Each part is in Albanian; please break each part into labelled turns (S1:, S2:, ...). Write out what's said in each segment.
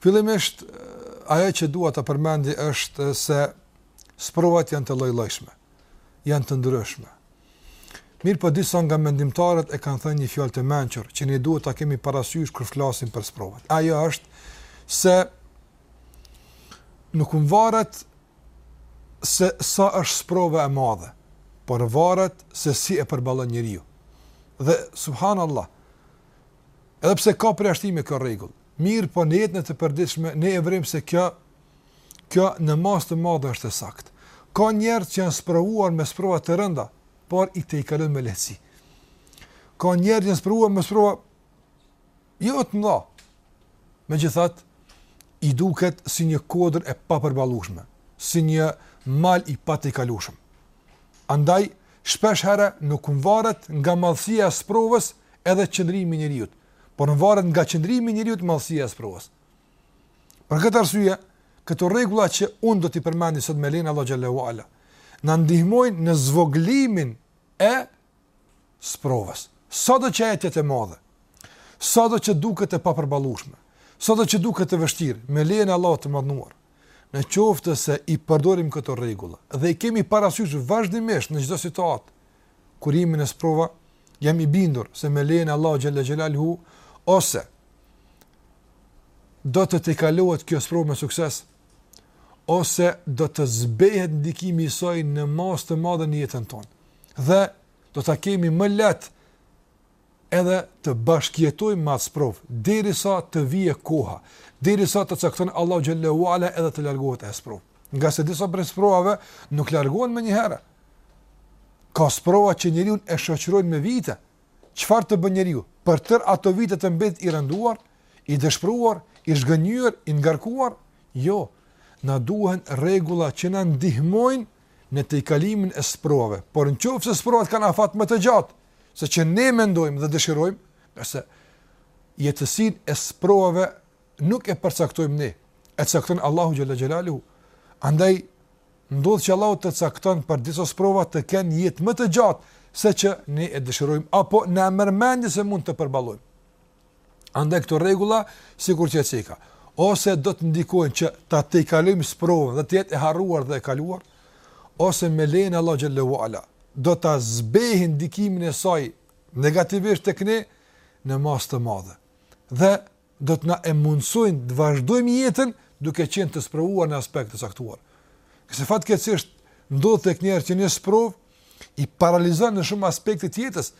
S1: Fillimisht, ajo që dua ta përmendi është se sprovat janë të lloj-llojshme, janë të ndryshme. Mirëpo disa nga mendimtarët e kanë thënë një fjallë të mençur, që ne duhet ta kemi parasysh kur flasim për sprovat. Ajo është se nuk mvaret se sa është sprova e madhe, por varet se si e përballon njeriu. Dhe subhanallah Edhe pse ka përjashtime kjo rregull, mirëpo në jetën tonë të përditshme ne e vërejmë se kjo kjo në masë të madhe është e saktë. Ka njerëz që janë sprovuar me sprova të rënda, por i tejkalojnë me lehtësi. Ka njerëz që janë sprovuar me sprova jo të mëdha. Megjithatë, i duket si një kodër e papërballueshme, si një mal i patejkalueshëm. Andaj shpeshherë nuk varet nga madhësia e sprovës, edhe qëndrimi i njeriut, por nvaret nga qëndrimi i njeriut madhësia e sprovës. Për këtë arsye, këto rregulla që unë do t'i përmendi sot me lejen e Allahut xhel-le ue ala, na ndihmojnë në zvogëlimin e sprovës. Sado që të jetë e madhe, sado që duket e papërballueshme, sado që duket e vështirë, me lenë Allah të madnuar, në qoftë se i përdorim këto rregulla dhe i kemi parasysh vazhdimisht në çdo situatë, kur jemi në sprova, jam i bindur se me lejen e Allahut xhel-le xhelaluhu, ose do të tejkalohet kjo sprovë me sukses, ose do të zbehet ndikimi i saj në masë të madhe në jetën tonë. Dhe do ta kemi më lehtë edhe të bashkëjetojmë me atë sprovë, derisa të vijë koha, derisa të cakton Allahu xhel-le ue ala edhe të largohet ajo sprovë. Ngase disa prej sprovave nuk largohen menjëherë. Ka sprova që njeriun e shoqërojnë me vite. Çfarë të bën njeriu? Për tërë ato vite të mbetet i rënduar, i dëshpëruar, i zhgënjyer, i ngarkuar? Jo. Na duhen rregulla që na ndihmojnë në tejkalimin e sprovave. Por në qoftë se sprovat kanë afat më të gjatë, seç ne mendojmë dhe dëshirojmë, se jetësinë e sprovave nuk e përcaktojmë ne, e cakton Allahu xhel-le xhelaluhu, andaj ndodh që Allahu të cakton për disa sprova të kenë jetë më të gjatë, seç ne e dëshirojmë, apo na e merr mendja se mund të përballojmë. Andaj këto rregulla sikur që ceka, ose do të ndikojnë që ta tejkalojmë sprovën dhe të jetë e harruar dhe e kaluar, ose me lejen e Allahu xhel-le ue ala do ta zbehin ndikimin e saj negativisht tek ne në masë të madhe. Dhe do të na e mundësojnë të vazhdojmë jetën duke qenë të sprovuar në aspekt të caktuar. Se fatkeqësisht ndodh tek njerëz që një sprovë, i paralizon në shumë aspekte të jetës.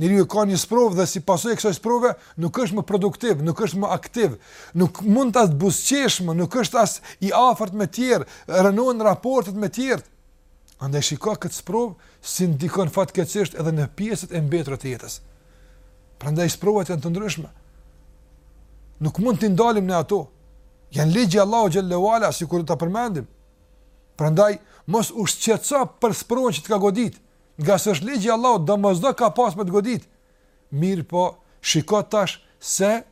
S1: Njeriu ka një sprovë dhe si pasojë e kësaj sprove nuk është më produktiv, nuk është më aktiv, nuk mundet as buzëqesh më, nuk është as i afërt me të tjerë, rënohen raportet me të tjerë. Andaj shiko këtë sprovë si ndikon fatkeqësisht edhe në pjesët e mbetura të jetës. Prandaj sprovat janë të ndryshme. Nuk mund t'i ndalim në ato. Janë ligj i Allahut xhelle ue ala sikur do ta përmendim. Prandaj mos u shqetëso për sprovën që të ka godit, ngase është ligj i Allahut, domosdo ka pas me të godit. Mirpo, shiko tash se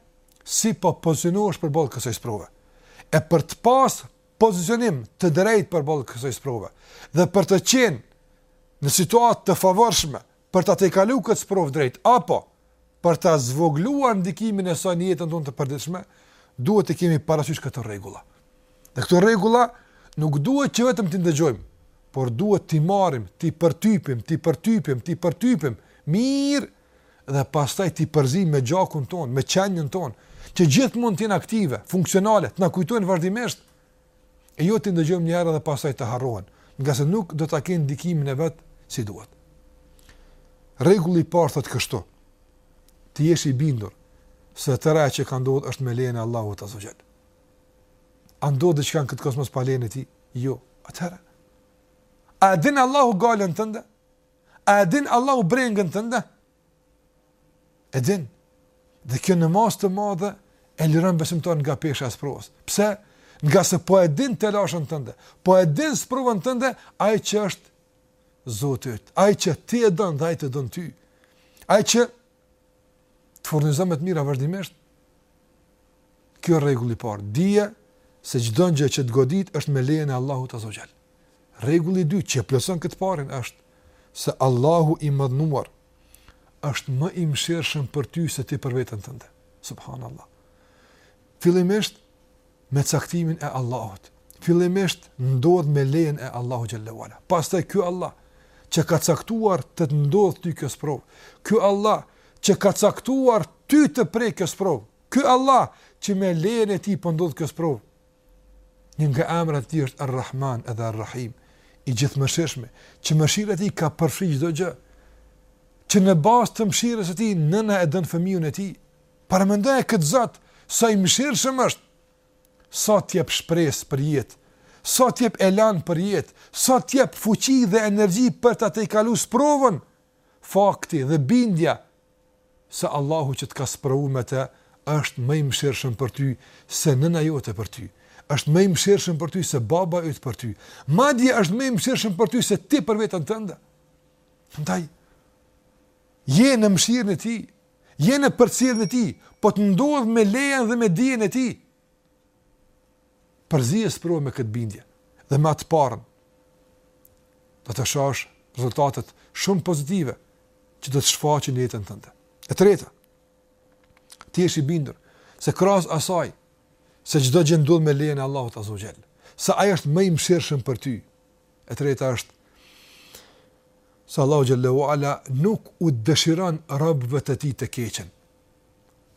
S1: si po pozicionohesh përballë kësaj sprove. E për të pas pozicionim të drejtë përballë kësaj sprove dhe për të qenë në situatë të favorshme Për ta tejkalu këtë sprovë drejt, apo, për ta zvogëluar ndikimin e saj në jetën tonë të përditshme, duhet t'i kemi parasysh këto rregulla. Dhe këto rregulla nuk duhet që vetëm t'i ndëgjojmë, por duhet t'i marrim, t'i përtypim, t'i përtypim, t'i përtypim, mirë, dhe pastaj t'i përzim me gjakun tonë, me qenjën tonë, që gjithmonë t'jenë aktive, funksionale, t'na kujtojnë vazhdimisht, e jo t'i ndëgjojmë një herë dhe pastaj të harrohen, ngase nuk do ta kenë ndikimin e vet si duhet. Rregulli i parë thotë kështu, të jesh i bindur, se tërë ajo që ka ndodhë është me lejen e Allahut azze ue xhel. A ndodh diçka në këtë kosmos pa lejen e tij? Jo, atëherë. A e din Allahu gajlen tënde? A e din Allahu brengën tënde? E din, dhe kjo në masë të madhe, e liron besimtarin nga pesha e sprovës. Pse? Ngase po e din telashën tënde, po e din sprovën tënde, ai që është Zoti yt, ai që ti e don dhe ai të don ty, ai që të furnizon me të mira vazhdimisht, Kjo rregulli i parë, dije se çdo gjë që të godit është me lejen e Allahut azze ue xhel. Rregulli i dytë që plotson këtë parin është se Allahu i madhnuar është më i mëshirshëm për ty se ti për veten tënde. Subhanallahu. Fillimisht me caktimin e Allahut. Fillimisht ndodh me lejen e Allahut xhelle ue ala. Pastaj ky Allah që ka caktuar të të ndodhë ty kjo sprovë. Ky Allah që ka caktuar ty të prek kjo sprovë. Ky Allah që me lejen e tij po ndodh kjo sprovë. Një nga emrat e tij është Ar-Rahman edhe Ar-Rahim, i gjithëmëshirshmi, që mëshira e tij ka përfshi çdo gjë, që në bazë të mëshirës së tij nëna e don fëmijën e tij, Paramendoje këtë Zot, sa i mëshirshëm është, sa të jep shpresë për jetë, sa të jep elan për jetë, sa të jep fuqi dhe energji për ta tejkalu sprovën. Fakti dhe bindja se Allahu që të ka sprovu me të është më i mëshirshëm për ty se nëna jote për ty. Është më i mëshirshëm për ty se baba yt për ty. Madje është më i mëshirshëm për ty se ti për veten tënde. Prandaj je në mëshirën e tij, Je në përcjelljen e tij, po të ndodh me lejen dhe me dijen e tij. Përzije sprovën me këtë bindje dhe me atë parën. Do të shohësh rezultatet shumë pozitive që do të shfaqen në jetën tënde. E treta, ti je i bindur se krahas asaj se çdo gjë ndodh me lejen e Allahut azze ue xhel, se ai është më i mëshirshëm për ty, E treta është se Allahu xhelle ue ala nuk u dëshiron robëve të tij të keqen.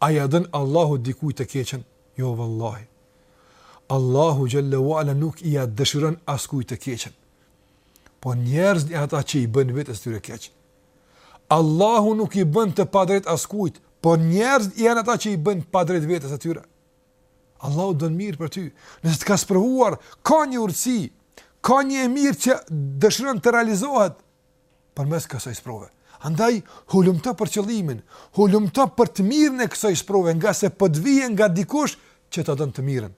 S1: A ia don Allahu dikujt të keqen? Jo vallahi. Allahu xhelle ue ala nuk ia dëshiron askujt të keqen. Po njerëzit janë ata që i bëjnë vetes së tyre keq. Allahu nuk i bën të padrejtë askujt, po njerëzit janë ata që i bëjnë padrejt vetes së tyre. Allahu don mirë për ty. Nëse të ka sprovuar, ka një urtësi, ka një e mirë që dëshiron të realizohet përmes kësaj sprove. Andaj hulumto për qëllimin, hulumto për të mirën e kësaj sprove, ngase po të vjen nga dikush që ta don të mirën.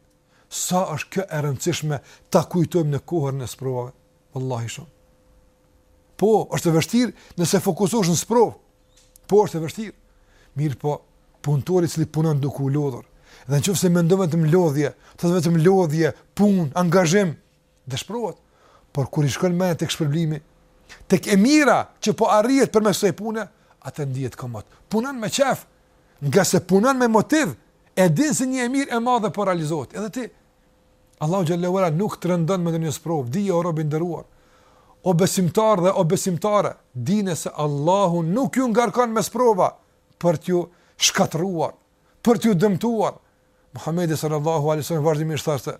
S1: Sa është kjo e rëndësishme ta kujtojmë në kohën e sprovave. Vallahi shumë. Po, është e vështirë nëse fokusohesh në sprovë, Po është e vështirë. Mirëpo, punëtori i cili punon duke u lodhur, dhe në qoftë se mendon vetëm lodhje, thotë vetëm lodhje, punë, angazhim, dëshpërohet. Por kur i shkon mendja tek shpërblimi, tek e mira që po arrihet përmes kësaj pune, atë ndihet komod. Punon me qejf, ngase punon me motiv, e din se një e mirë e madhe po realizohet. Edhe ti Allahu xhelle ue ala nuk të rëndon me ndonjë sprovë, dije o rob i nderuar. O besimtar dhe o besimtare, dini se Allahu nuk ju ngarkon me sprova për t'ju shkatërruar, për t'ju dëmtuar. Muhamedi sallallahu alaihi wasallam vazhdimisht thoshte: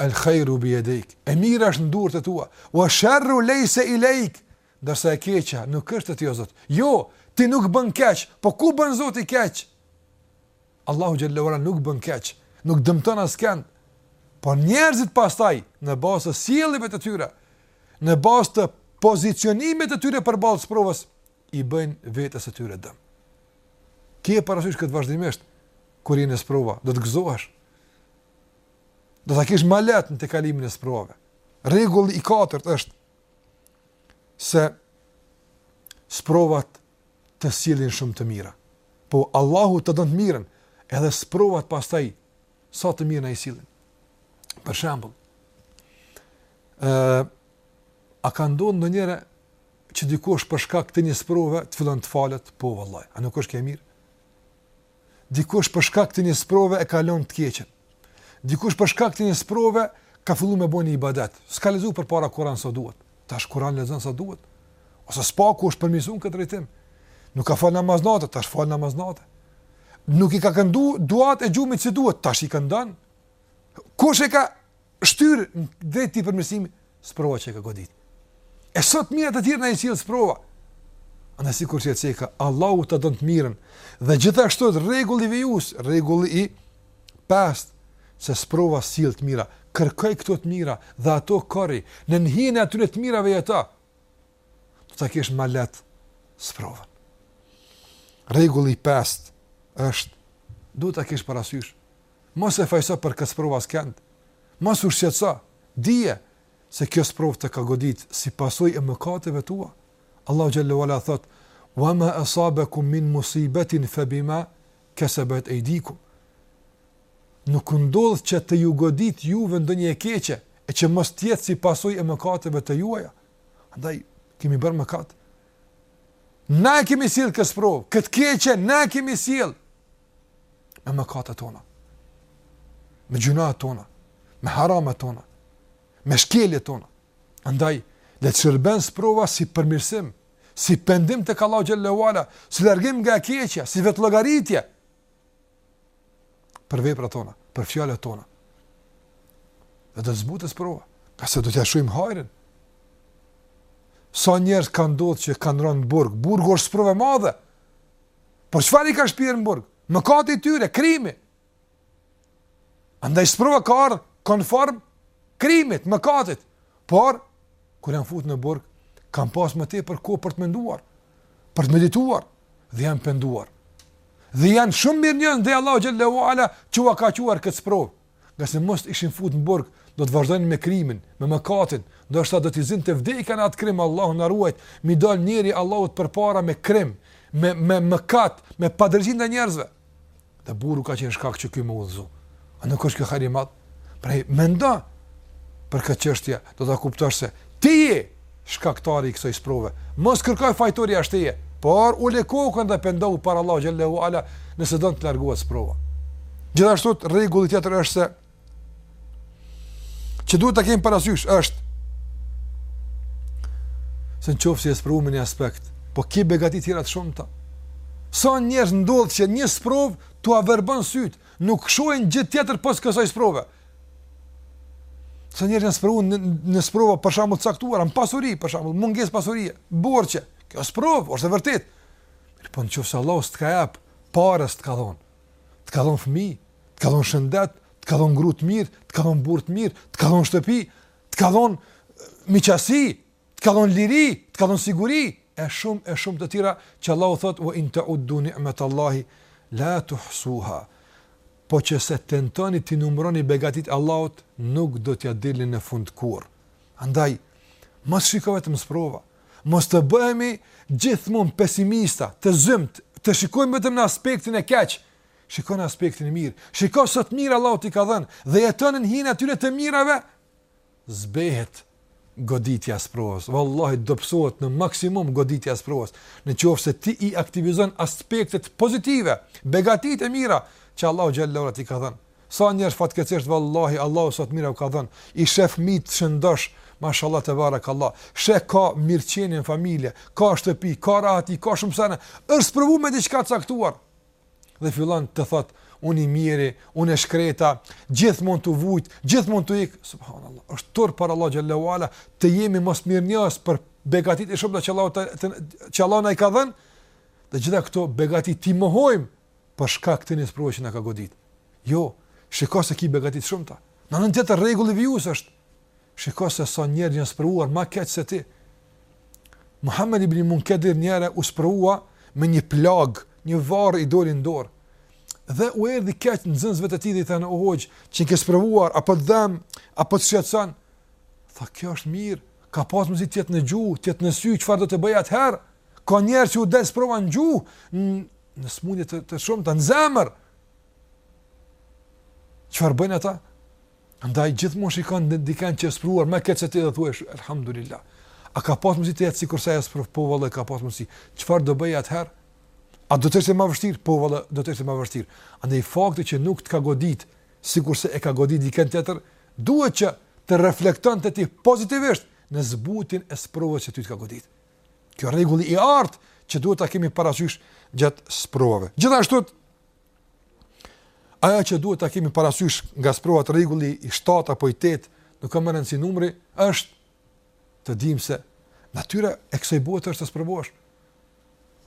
S1: El khairu bi yadayk. E mira është në duart e tua. Wa sharru laysa ilayk. Ndërsa e keqja nuk është te ti o Zot. Jo, ti nuk bën keq, po ku bën Zoti keq? Allahu xhelle ue ala nuk bën keq, nuk dëmton askënd. Po njerëzit pastaj në bazë të sjelljeve të tyre, në bazë të pozicionimit të tyre përballë sprovës i bëjnë vetes së tyre dëm. Kije parasysh këtë vazhdimisht, kur je në sprova, do të gëzohesh. Do ta kesh ma lehtë në tejkalimin e sprovave. Rregulli i katërt është se sprovat të sjellin shumë të mira. Po Allahu të don të mirën, edhe sprovat pastaj sa të mira na i sjellin. Për shembull, ë a ka ndodh ndonjëherë që dikush për shkak të një sprove të fillon të falet, po vallai, a nuk është kjo e mirë? Dikush për shkak të një sprove e ka lënë të keqen. Dikush për shkak të një sprove ka fillu me bo ibadet. S'ka lexuar përpara Kur'an sa duhet. Tash Kur'an lexon sa duhet. Ose së paku është përmirësu në këtë drejtim. Nuk ka fal namaz natë, tash fal namaz natë. Nuk i ka këndu duat e gjumit si duhet, tash i këndon. Kush e ka shtyrë drejt këtij përmirësimit, sprova që e ka godit. E sa të mira të tjera na i sjell sprova. Andaj siguro se Allahu ta don të mirën dhe gjithashtu rregulli vijus, rregulli i pestë se sprova sjell të mira, kërkoji këto të mira dhe ato korri, në hijen e atyre të mirave jeto. Do ta kesh ma lehtë sprovën. Rregulli i pestë është do ta kesh parasysh Mos e fajëso për këtë sprovë askënd. Mos u shqetëso. Dije se kjo sprovë të ka godit si pasojë e mëkateve tua. Allahu xhelle ue ala thot: "Wa ma asabakum min musibatin fa bima kasabat aydikum." Nuk ndodh që t'ju godit juve ndonjë e keqe, e që mos të jetë si pasojë e mëkateve të juaja. Andaj kemi bërë mëkate. Na e kemi sjellë këtë sprovë, këtë të keqe, na e kemi sjellë. Me mëkatet tona. Me gjynahet tona. Me haramet tona. Me shkeljet tona. Andaj, le të shërben sprova si përmirësim, si pendim tek Allahu xhelle ue ala, si largim nga e keqja, si vetëllogaritje. për veprat tona, për fjalët tona. Dhe do të zbutet sprova, ngase do t'ja shohim hajrin. Sa njerëz ka ndodh që kanë rënë në burg, burgu është sprovë e madhe. Por çfarë i ka shpjerë në burg? Mëkati i tyre, krimi. Andaj sprova ka ardh konform krimit, mëkatit. Por, kur janë fut në burg, kanë pas më tepër kohë për të menduar. për të medituar dhe janë penduar. Dhe janë shumë mirënjohës ndaj Allahut xhelle ue ala që ua ka çuar këtë sprovë. Ngase mos të ishin fut në burg, do të vazhdonin me krimin, me mëkatin, ndoshta do t'i zinte vdekja në atë krim, Allahu na ruajt, me i dal njeri Allahut përpara me krim, me, me mëkat, me padrejtësi ndaj njerëzve. Dhe burgu ka qenë shkak që ky me u udhëzu. A nuk është kjo hajr i madh? Pra, mendo për këtë çështje, do ta kuptosh se ti je shkaktari i kësaj sprove. Mos kërko fajtor jashtë teje, por ule kokën dhe pendohu para Allahut xhelle ue ala nëse don të largohet sprova. Gjithashtu rregulli tjetër është se që duhet ta kemi parasysh është se në qoftë se je sprovu me një aspekt po ki begati tjera të shumta sa njerëz ndodh që një sprovë t'ua verbon sytë nuk shohin gjë tjetër pos kësaj sprove sa njerëz janë sprovu në, në sprova për shambull t'caktuara në pasuri për shambull mungesë pasurie borxhe kjo sprovë është e vërtetë po në qoftë se Allahu s'të ka jep pare s' të ka dhonë të ka dhonë fëmijë Të ka dhënë shëndet, të ka dhënë grua të mirë, të ka dhënë burrë të mirë, të ka dhënë shtëpi, të ka dhënë miqësi, të ka dhënë liri, të ka dhënë siguri, e shumë e shumë të tjera që Allahu thotë wa in ta'uddu ni'matallahi la tuhsuha. Po qe se tentoni t'i numëroni begatitë e Allahut, nuk do t'ia dilni në fund kurrë. Andaj, mos shiko vetëm sprova, mos të bëhemi gjithmonë pesimista, të zymt, të shikojmë vetëm në aspektin e keq, Shiko në aspektin e mirë, shiko sa të mira Allahu t'i ka dhënë, dhe jeto nën hijen e atyre të mirave, zbehet goditja e sprovës. Vallahi dobësohet në maksimum goditja e sprovës, në qoftë se ti i aktivizon aspektet pozitive, begatitë e mira, që Allahu xhalla wa ala t'i ka dhënë. Sa njerëz fatkeqësisht, vallahi, Allahu sa të mira u ka dhënë, i shef fëmijët shëndosh, Mashallah tebarak Allah. Sheh ka mirëqenie n'familje, ka shtëpi, ka rahati, ka shumë sene. Është sprovu me diçka të caktuar. dhe fillon të thotë unë i mjeri, unë e shkreta, gjithmonë tu vujt, gjithmonë tu ik, subhanallah, është turp para Allahut xhalla wa ala, të jemi mosmirënjohës për begatitë e shumta që Allah të, të, që Allah na i ka dhënë. Dhe gjitha këto begati t'i mohojmë për shkak të një sprove që na ka godit. Jo, shiko se ki begati të shumta. Në anën tjetër rregulli vijues është Shiko se sa njerëz janë sprovuar më keq se ti. Muhammed ibn Munkadir një herë u sprovua me një plagë, një varrë i doli në dorë. Dhe u erdhi keq nxënësve të tij dhe i thanë o hoxhë, qenke sprovuar a po të dhemb, a po të shqetëson? Tha kjo është mirë, ka pas mundësi të jetë në gjuhë, të jetë në sy, çfarë do të bëja atëherë? Ka njerëz që u del sprova në gjuhë, në sëmundje të, të shumta në zemër. Çfarë bëjnë ata? Andaj gjithmonë shiko në dikënd që është sprovuar më keq se ti dhe thua alhamdulillah. A ka pas mundësi të jetë sikurse ai është sprovuar po vallah ka pas mundësi. Çfarë do bëje atëherë? A do të ishte më vështirë po vallah do të ishte më vështirë. Andaj fakti që nuk të ka godit sikurse e ka godit dikënd tjetër, duhet që të reflekton te ti pozitivisht në zbutjen e sprovës që ty të ka godit. Kjo rregull i artë që duhet ta kemi parasysh gjatë sprovave. Gjithashtu Ajo që duhet ta kemi parasysh nga sprovat rregulli i 7 apo i 8, nuk ka më rëndësi numri, është të dimë se natyra e kësaj bote është të sprovohesh.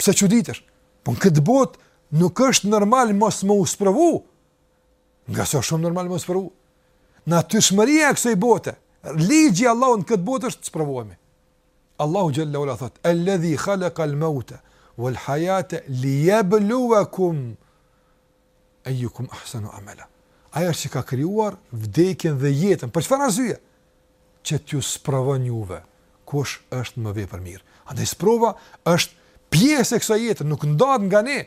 S1: Pse çuditesh? Po në këtë botë nuk është normal mos me u sprovu, ngase është shumë normal me u sprovu. Natyrshmëria e kësaj bote, ligji i Allahut në këtë botë është të sprovohemi. Allahu xhel-le ue ala thotë: "Alladhi khalaqa al-mauta wal-hayata liyabluwakum ayyukum ahsanu amala." Ai është që ka krijuar vdekjen dhe jetën. Për çfarë arsye? Që t'ju sprovon juve kush është më vepërmirë. Andaj sprova është pjesë e kësaj jete, nuk ndahet nga ne.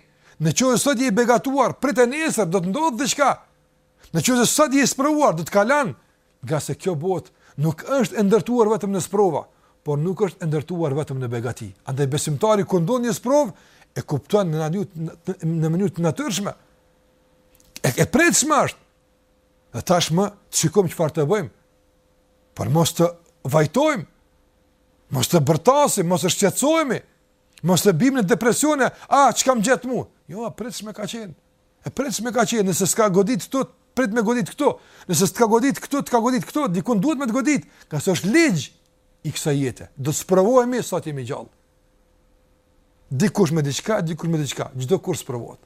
S1: Në qoftë se sot je i begatuar, prite nesër do të ndodhë diçka. Në qoftë se sot je i sprovuar, do të kalon Ngase kjo botë nuk është e ndërtuar vetëm në sprova, por nuk është e ndërtuar vetëm në begati. Andaj besimtari kur ndodh një sprovë, e kupton në mënyrë në mënyrë të natyrshme. E, e pritshme është. Dhe tashmë të shikojmë çfarë të bëjmë. Por mos të vajtojmë. Mos të bërtasim, mos të shqetësohemi. Mos të bimë në depresione, a ah, çka më gjet mua? Jo, e pritshme ka qenë. E pritshme ka qenë, nëse s't'ka godit këtu, prite me t'godit këtu. Nëse s't'ka godit këtu, t'ka godit këtu, dikun duhet me të godit, ngase është ligj i kësaj jete. Do të sprovohemi sa të jemi gjallë. Dikush me diçka, dikush me diçka, çdokush sprovohet.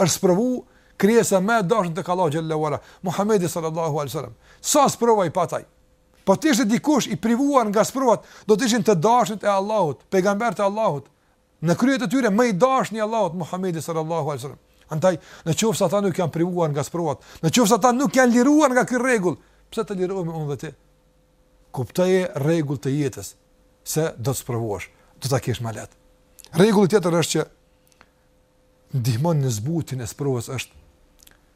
S1: është sprovu krijesa më e dashur tek Allahu xhel-le ue ala, Muhammedi sallallahu alejhi ue selam. Sa sprova i pat ai? Po të ishte dikush i privuar nga sprovat, do të ishin të dashtit e Allahut, pejgamberët e Allahut, Në krye të tyre më i dashuri i Allahut Muhamedi sallallahu alaihi wasallam. Andaj, në qoftë se ata nuk janë privuar nga sprovat, në qoftë se ata nuk janë liruar nga ky rregull, pse të lirohemi unë dhe ti? Kuptoje rregull të jetës se do të sprovohesh, do ta kesh më lehtë. Rregulli tjetër është që ndihmon në zbutjen e sprovës është,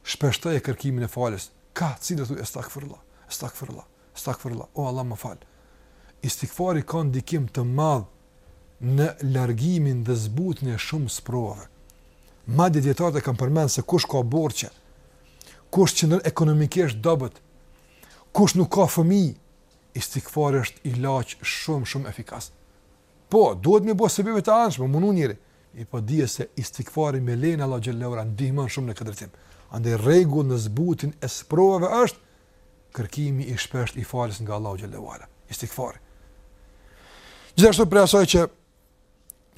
S1: shpeshtoje kërkimin e faljes, kah sillesh thuj estagfirullah, estagfirullah, estagfirullah, o Allah më fal. Istigfari ka ndikim të madh në largimin dhe zbutjen e shumë sprovave. Madje dijetarët e kanë përmend se kush ka borxhe, kush qëndron ekonomikisht dobët, kush nuk ka fëmijë, istigfari është ilaç shumë shumë efikas. Po, duhet me bo sebeve të jashtme, me u munu njeri. Po dije se istigfari me lejen e Allahut xhel-le ue ala ndihmon shumë në këtë drejtim. Andaj rregull në zbutin e sprovave është kërkimi i shpeshtë i faljes nga Allahu xhel-le ue ala. Istigfari. Gjithashtu prej asaj që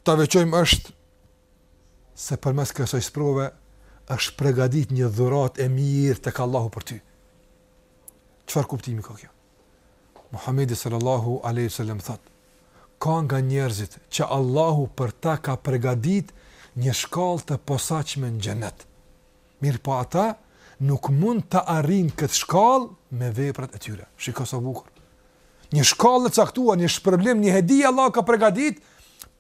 S1: ta veçojmë është se përmes kësaj sprove është përgatit një dhuratë e mirë tek Allahu për ty. Çfarë kuptimi ka kjo? Muhamedi sallallahu alaihi wasallam thotë: Ka nga njerëzit që Allahu për ta ka përgatitur një shkallë të posaçme në xhenet. Mirpo ata nuk mund ta arrijnë këtë shkallë me veprat e tyre. Shiko sa bukur. Një shkallë e caktuar, një shpërblim, një hedi Allahu ka përgatitur,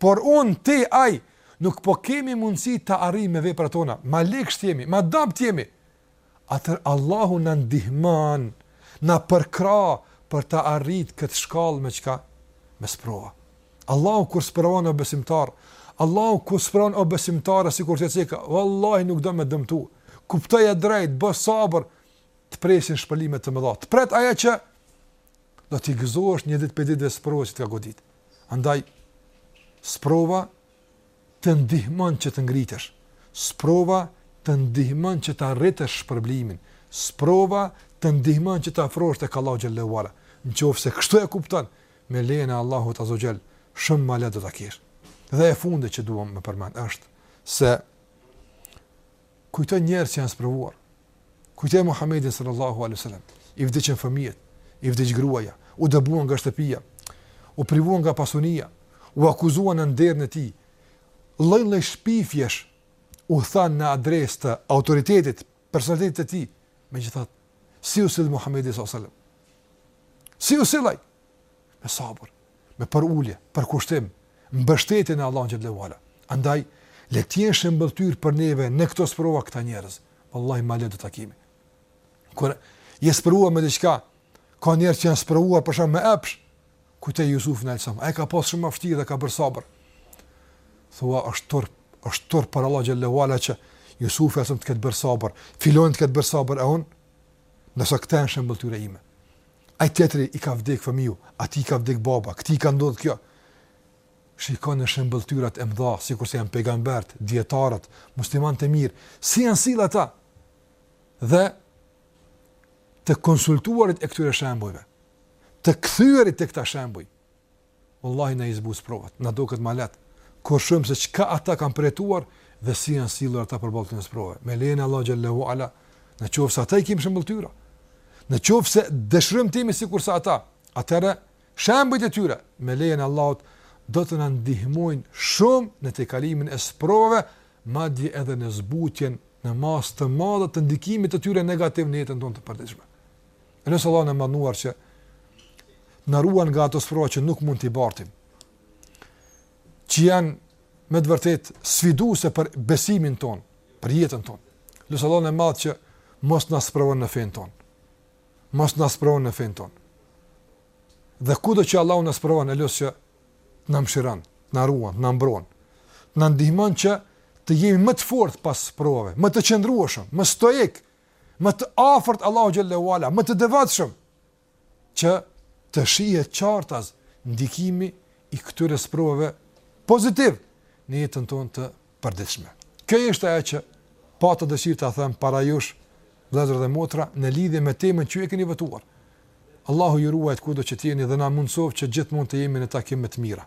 S1: por unë ti ai nuk po kemi mundësi ta arrijmë me veprat tona. Ma ligsht jemi, ma dobt jemi. atëherë Allahu na ndihmon, na përkrah për ta arritë këtë shkallë me çka? Me sprova. Allahu kur të sprovon o besimtar, Allahu kur të sprovon o besimtare sikur të ceka, vallahi nuk do me të dëmtu. Kuptoje drejt, bo sabër, të presin shpërblime të mëdha. Të pret ajo që do t'i gëzohesh një ditë për këtë sprovë që të ka godit. Andaj, sprova të ndihmon që të ngritesh, sprova të ndihmon që ta rritësh shpërblimin, sprova të ndihmon që të afrohesh tek Allahu xhel-le ue ala. Në qoftë se kështu e kupton, me lejen e Allahut azze ue xhel, shumë më lehtë do ta kesh. Dhe e fundit që duam të përmend është se Kujto njerëz që janë sprovuar. Kujto Muhamedin sallallahu alaihi wasallam. I vdiqën fëmijët, i vdiq gruaja, u dëbua nga shtëpia, u privua nga pasunia, u akuzua në nderin e tij. Lloj-lloj shpifjesh u thanë në adresë të autoritetit, personalitetit të tij. Megjithatë, si u sill Muhamedi sallallahu alaihi wasallam? Si u sill ai? Me sabër, me përulje, përkushtim, mbështetje në Allahun xhel-le ue ala. Andaj le të jenë shëmbëlltyrë për neve në këto sprova këta njerëz. Wallahi ma lehtë do ta kemi. Kur je sprovu me diçka, ka njerëz që janë sprovu për shkak me epsh. Kujto Jusufin alejhi selam, ai ka pas shumë vështirë dhe ka bërë sabër. Thua është turp, është turp për Allah xhel-le ue ala që Jusufi alejhi selam të ketë bërë sabër. Filani të ketë bërë sabër e unë. Ndërsa këta janë shëmbëlltyra ime. Ai tjetri i ka vdek fëmiu, atij i ka vdek baba, këtij i ka ndodhë kjo. Shikon në shëmbëlltyrat e mdha, sikurse janë pejgamberët, dijetarët, muslimanët e mirë, si janë sillë ata. Dhe të konsultuarit e këtyre shembujve, të kthyerit te këta shembuj, Wallahi na i zbut sprovat, na duket ma lehtë, kur shohim se çka ata kanë përjetuar dhe si janë sillur ata përballë këtyre sprovave. Me lejen e Allahut xhel-le ue ala, në qoftë se ata i kemi shëmbëlltyra, në qoftë se dëshirojmë të jemi sikurse ata, atëherë shembujt e tyre me lejen e Allahut do të na ndihmojnë shumë në tejkalimin e sprovave, madje edhe në zbutjen në masë të madhe të ndikimit të tyre negativ në jetën tonë të përditshme. E lus Allahun e madhëruar që t'na ruan nga ato sprova që nuk mund t'i bartim, që janë me të vërtet sfiduse për besimin ton, për jetën ton. Lus Allahun e madh që mos na sprovon në fenë ton. Mos në sprovën në fejnë ton. Dhe kurdo që Allahu na sprovon e lus që na mshiron, na ruan, na mbron, na ndihmon që të jemi më të fort pas sprovave, më të qëndrueshëm, më stoik më të afërt Allahut xhelle ue ala, më të devotshëm që të shihet qartas ndikimi i këtyre sprovave pozitiv në jetën tonë të përditshme. Kjo është ajo që pata dëshirë ta them para jush vëllezër dhe motra në lidhje me temën që e keni votuar. Allahu ju ruajt kudo që të jeni dhe na mundësoftë që gjithmonë të jemi në takime të mira.